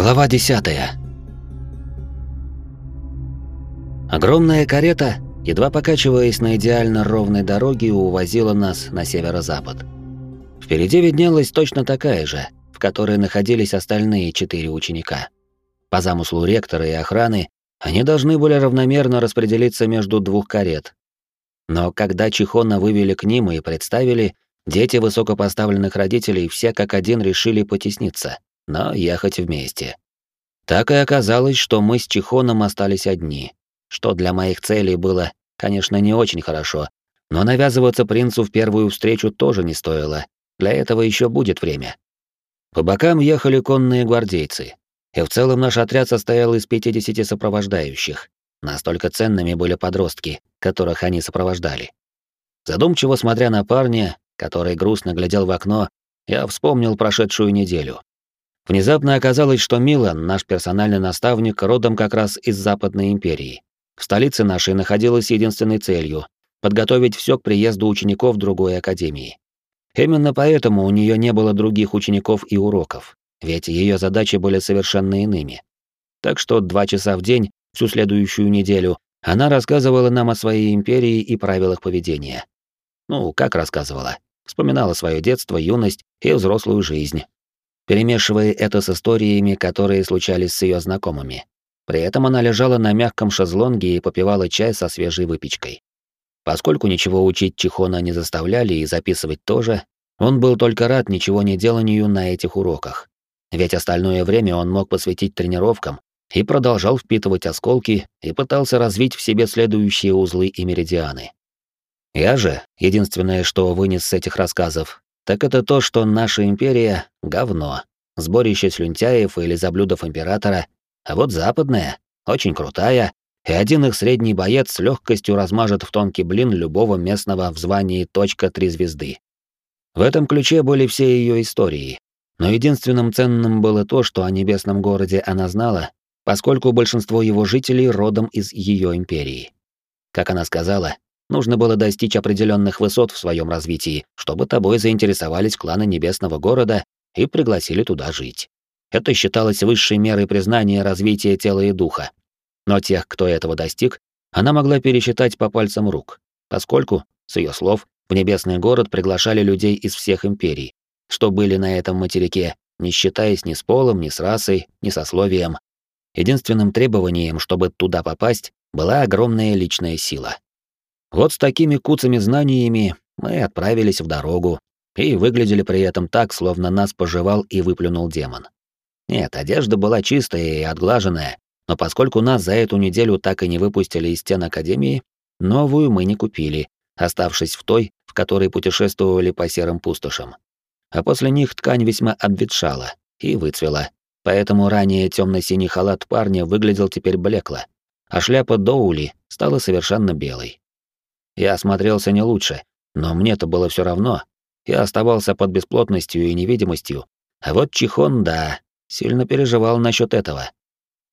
Глава 10. Огромная карета, едва покачиваясь на идеально ровной дороге, увозила нас на северо-запад. Впереди виднелась точно такая же, в которой находились остальные четыре ученика. По замыслу ректора и охраны, они должны были равномерно распределиться между двух карет. Но когда Чихона вывели к ним и представили, дети высокопоставленных родителей все как один решили потесниться — но ехать вместе. Так и оказалось, что мы с Чихоном остались одни, что для моих целей было, конечно, не очень хорошо, но навязываться принцу в первую встречу тоже не стоило, для этого еще будет время. По бокам ехали конные гвардейцы, и в целом наш отряд состоял из 50 сопровождающих. Настолько ценными были подростки, которых они сопровождали. Задумчиво смотря на парня, который грустно глядел в окно, я вспомнил прошедшую неделю. Внезапно оказалось, что Милан, наш персональный наставник, родом как раз из Западной империи. В столице нашей находилась единственной целью — подготовить все к приезду учеников другой академии. Именно поэтому у нее не было других учеников и уроков, ведь ее задачи были совершенно иными. Так что два часа в день, всю следующую неделю, она рассказывала нам о своей империи и правилах поведения. Ну, как рассказывала? Вспоминала свое детство, юность и взрослую жизнь, перемешивая это с историями, которые случались с ее знакомыми. При этом она лежала на мягком шезлонге и попивала чай со свежей выпечкой. Поскольку ничего учить Чихона не заставляли и записывать тоже, он был только рад ничего не деланию на этих уроках. Ведь остальное время он мог посвятить тренировкам и продолжал впитывать осколки и пытался развить в себе следующие узлы и меридианы. Я же, единственное, что вынес с этих рассказов, так это то, что наша империя — говно, сборище слюнтяев или заблюдов императора, а вот западная — очень крутая, и один их средний боец с легкостью размажет в тонкий блин любого местного в звании точка три звезды. В этом ключе были все ее истории, но единственным ценным было то, что о небесном городе она знала, поскольку большинство его жителей родом из ее империи. Как она сказала, Нужно было достичь определенных высот в своем развитии, чтобы тобой заинтересовались кланы Небесного города и пригласили туда жить. Это считалось высшей мерой признания развития тела и духа. Но тех, кто этого достиг, она могла пересчитать по пальцам рук, поскольку, с ее слов, в Небесный город приглашали людей из всех империй, что были на этом материке, не считаясь ни с полом, ни с расой, ни сословием. Единственным требованием, чтобы туда попасть, была огромная личная сила. Вот с такими куцами знаниями мы отправились в дорогу и выглядели при этом так, словно нас пожевал и выплюнул демон. Нет, одежда была чистая и отглаженная, но поскольку нас за эту неделю так и не выпустили из стен Академии, новую мы не купили, оставшись в той, в которой путешествовали по серым пустошам. А после них ткань весьма обветшала и выцвела, поэтому ранее темно-синий халат парня выглядел теперь блекло, а шляпа Доули стала совершенно белой. Я осмотрелся не лучше, но мне-то было все равно. Я оставался под бесплотностью и невидимостью. А вот Чихон, да, сильно переживал насчет этого.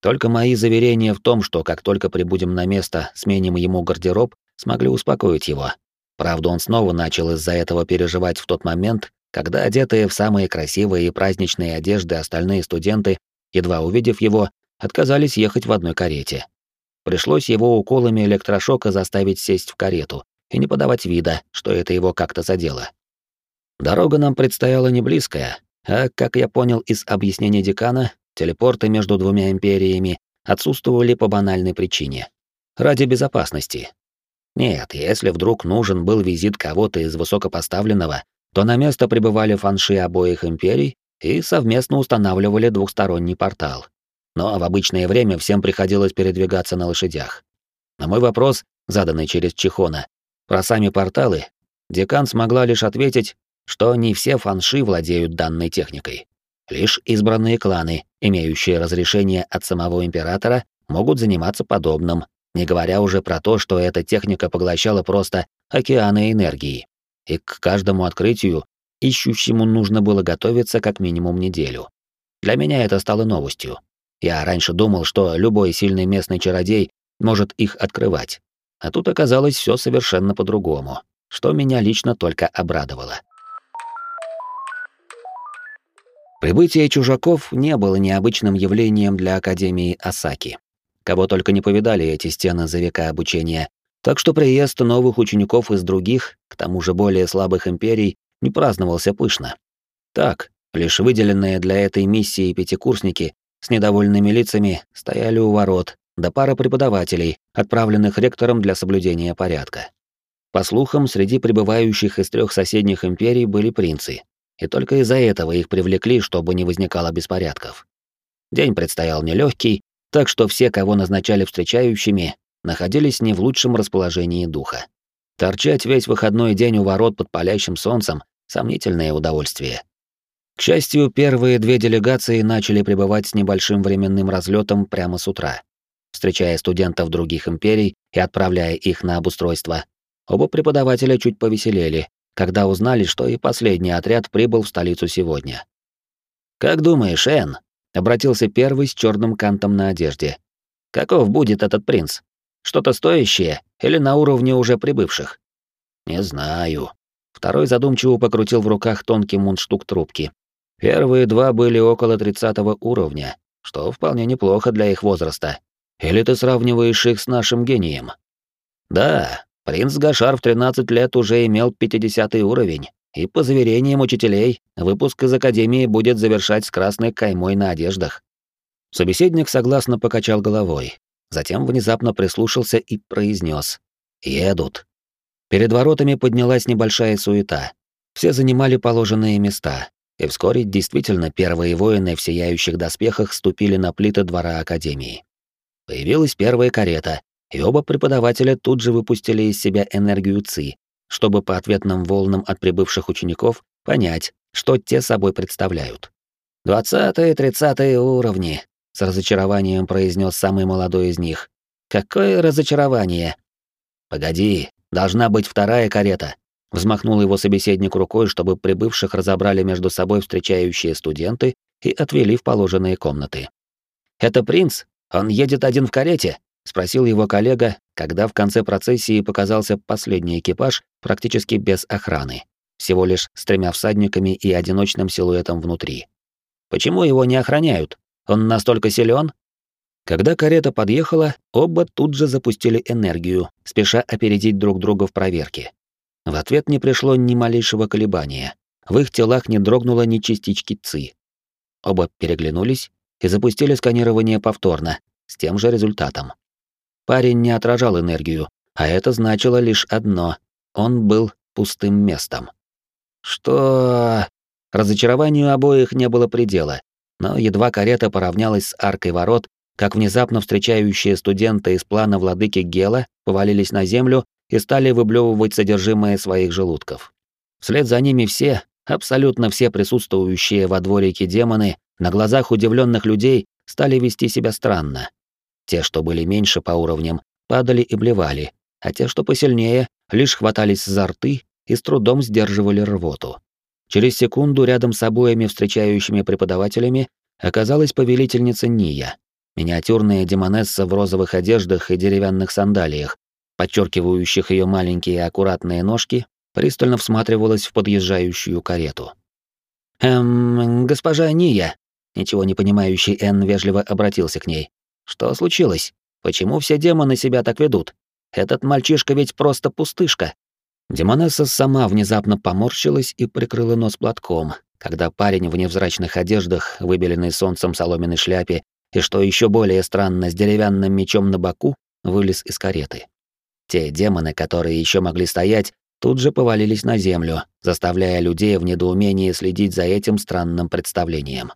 Только мои заверения в том, что как только прибудем на место, сменим ему гардероб, смогли успокоить его. Правда, он снова начал из-за этого переживать в тот момент, когда одетые в самые красивые и праздничные одежды остальные студенты, едва увидев его, отказались ехать в одной карете. Пришлось его уколами электрошока заставить сесть в карету и не подавать вида, что это его как-то задело. Дорога нам предстояла не близкая, а, как я понял из объяснения декана, телепорты между двумя империями отсутствовали по банальной причине. Ради безопасности. Нет, если вдруг нужен был визит кого-то из высокопоставленного, то на место прибывали фанши обоих империй и совместно устанавливали двухсторонний портал но в обычное время всем приходилось передвигаться на лошадях. На мой вопрос, заданный через Чихона, про сами порталы, декан смогла лишь ответить, что не все фанши владеют данной техникой. Лишь избранные кланы, имеющие разрешение от самого императора, могут заниматься подобным, не говоря уже про то, что эта техника поглощала просто океаны энергии. И к каждому открытию ищущему нужно было готовиться как минимум неделю. Для меня это стало новостью. Я раньше думал, что любой сильный местный чародей может их открывать. А тут оказалось все совершенно по-другому, что меня лично только обрадовало. Прибытие чужаков не было необычным явлением для Академии Асаки. Кого только не повидали эти стены за века обучения, так что приезд новых учеников из других, к тому же более слабых империй, не праздновался пышно. Так, лишь выделенные для этой миссии пятикурсники с недовольными лицами стояли у ворот, да пара преподавателей, отправленных ректором для соблюдения порядка. По слухам, среди прибывающих из трех соседних империй были принцы, и только из-за этого их привлекли, чтобы не возникало беспорядков. День предстоял нелегкий, так что все, кого назначали встречающими, находились не в лучшем расположении духа. Торчать весь выходной день у ворот под палящим солнцем — сомнительное удовольствие. К счастью, первые две делегации начали прибывать с небольшим временным разлетом прямо с утра. Встречая студентов других империй и отправляя их на обустройство, оба преподавателя чуть повеселели, когда узнали, что и последний отряд прибыл в столицу сегодня. «Как думаешь, Энн?» — обратился первый с черным кантом на одежде. «Каков будет этот принц? Что-то стоящее или на уровне уже прибывших?» «Не знаю». Второй задумчиво покрутил в руках тонкий мундштук трубки, Первые два были около тридцатого уровня, что вполне неплохо для их возраста. Или ты сравниваешь их с нашим гением? Да, принц Гашар в 13 лет уже имел 50 уровень, и по заверениям учителей, выпуск из академии будет завершать с красной каймой на одеждах. Собеседник согласно покачал головой, затем внезапно прислушался и произнес: "Едут". Перед воротами поднялась небольшая суета. Все занимали положенные места, и вскоре действительно первые воины в сияющих доспехах ступили на плиты двора Академии. Появилась первая карета, и оба преподавателя тут же выпустили из себя энергию ЦИ, чтобы по ответным волнам от прибывших учеников понять, что те собой представляют. «Двадцатые, тридцатые уровни», — с разочарованием произнес самый молодой из них. «Какое разочарование!» «Погоди, должна быть вторая карета», Взмахнул его собеседник рукой, чтобы прибывших разобрали между собой встречающие студенты и отвели в положенные комнаты. «Это принц? Он едет один в карете?» — спросил его коллега, когда в конце процессии показался последний экипаж практически без охраны, всего лишь с тремя всадниками и одиночным силуэтом внутри. «Почему его не охраняют? Он настолько силен? Когда карета подъехала, оба тут же запустили энергию, спеша опередить друг друга в проверке. В ответ не пришло ни малейшего колебания. В их телах не дрогнуло ни частички ЦИ. Оба переглянулись и запустили сканирование повторно, с тем же результатом. Парень не отражал энергию, а это значило лишь одно — он был пустым местом. Что... Разочарованию обоих не было предела, но едва карета поравнялась с аркой ворот, как внезапно встречающие студенты из плана владыки Гела повалились на землю и стали выблевывать содержимое своих желудков. Вслед за ними все, абсолютно все присутствующие во дворике демоны, на глазах удивленных людей стали вести себя странно. Те, что были меньше по уровням, падали и блевали, а те, что посильнее, лишь хватались за рты и с трудом сдерживали рвоту. Через секунду рядом с обоими встречающими преподавателями оказалась повелительница Ния, миниатюрная демонесса в розовых одеждах и деревянных сандалиях, подчеркивающих ее маленькие аккуратные ножки, пристально всматривалась в подъезжающую карету. «Эм, госпожа Ния», ничего не понимающий Энн вежливо обратился к ней. «Что случилось? Почему все демоны себя так ведут? Этот мальчишка ведь просто пустышка». Демонесса сама внезапно поморщилась и прикрыла нос платком, когда парень в невзрачных одеждах, выбеленный солнцем соломенной шляпе и, что еще более странно, с деревянным мечом на боку, вылез из кареты. Те демоны, которые еще могли стоять, тут же повалились на землю, заставляя людей в недоумении следить за этим странным представлением.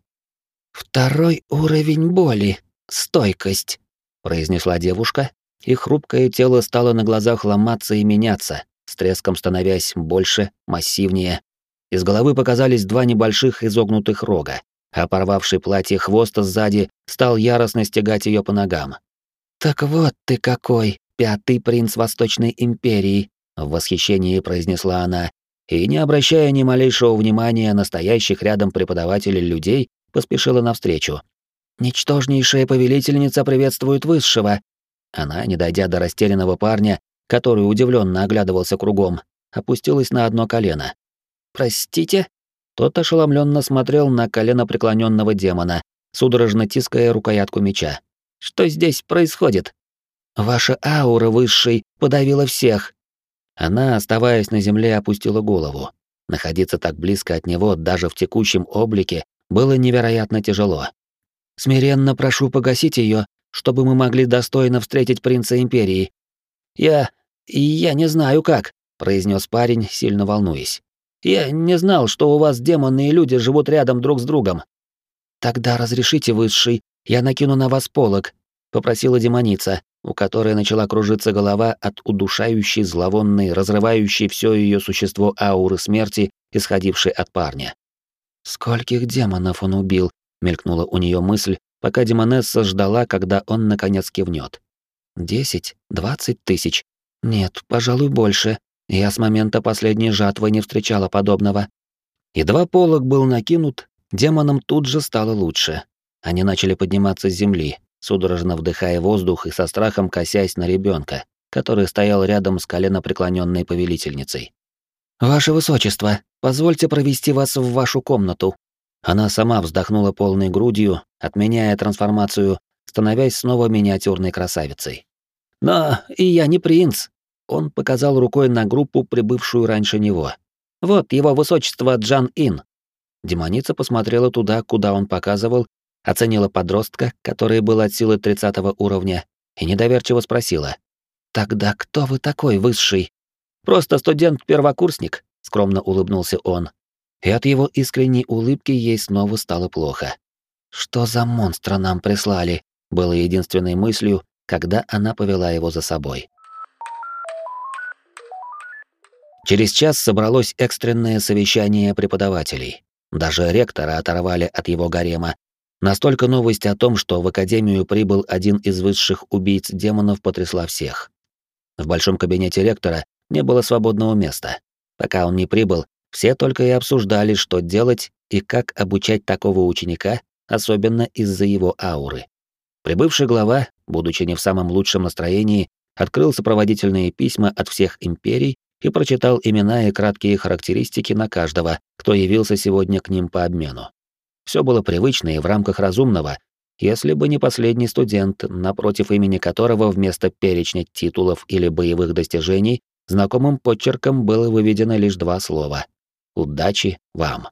«Второй уровень боли. Стойкость», — произнесла девушка, и хрупкое тело стало на глазах ломаться и меняться, с треском становясь больше, массивнее. Из головы показались два небольших изогнутых рога, а порвавший платье хвост сзади стал яростно стегать ее по ногам. «Так вот ты какой, пятый принц Восточной империи», — в восхищении произнесла она, и, не обращая ни малейшего внимания на стоящих рядом преподавателей людей, поспешила навстречу. «Ничтожнейшая повелительница приветствует высшего». Она, не дойдя до растерянного парня, который удивленно оглядывался кругом, опустилась на одно колено. «Простите?» Тот ошеломленно смотрел на колено преклоненного демона, судорожно тиская рукоятку меча. «Что здесь происходит?» «Ваша аура высшей подавила всех!» Она, оставаясь на земле, опустила голову. Находиться так близко от него, даже в текущем облике, было невероятно тяжело. «Смиренно прошу погасить ее, чтобы мы могли достойно встретить принца Империи». «Я... я не знаю как», — произнес парень, сильно волнуясь. «Я не знал, что у вас демоны и люди живут рядом друг с другом». «Тогда разрешите, высший, я накину на вас полог», — попросила демоница, у которой начала кружиться голова от удушающей, зловонной, разрывающей все ее существо ауры смерти, исходившей от парня. «Скольких демонов он убил?» — мелькнула у нее мысль, пока демонесса ждала, когда он наконец кивнет. «Десять? Двадцать тысяч? Нет, пожалуй, больше. Я с момента последней жатвы не встречала подобного». Едва полог был накинут, демонам тут же стало лучше. Они начали подниматься с земли, судорожно вдыхая воздух и со страхом косясь на ребенка, который стоял рядом с коленопреклоненной повелительницей. «Ваше высочество, позвольте провести вас в вашу комнату». Она сама вздохнула полной грудью, отменяя трансформацию, становясь снова миниатюрной красавицей. «Но и я не принц», — он показал рукой на группу, прибывшую раньше него. «Вот его высочество Джан Ин». Демоница посмотрела туда, куда он показывал, оценила подростка, который был от силы 30 уровня, и недоверчиво спросила. «Тогда кто вы такой, высший?» «Просто студент-первокурсник», — скромно улыбнулся он. И от его искренней улыбки ей снова стало плохо. «Что за монстра нам прислали?» — было единственной мыслью, когда она повела его за собой. Через час собралось экстренное совещание преподавателей. Даже ректора оторвали от его гарема, Настолько новость о том, что в Академию прибыл один из высших убийц демонов, потрясла всех. В большом кабинете ректора не было свободного места. Пока он не прибыл, все только и обсуждали, что делать и как обучать такого ученика, особенно из-за его ауры. Прибывший глава, будучи не в самом лучшем настроении, открыл сопроводительные письма от всех империй и прочитал имена и краткие характеристики на каждого, кто явился сегодня к ним по обмену. Все было привычно и в рамках разумного, если бы не последний студент, напротив имени которого вместо перечня титулов или боевых достижений знакомым подчерком было выведено лишь два слова «Удачи вам».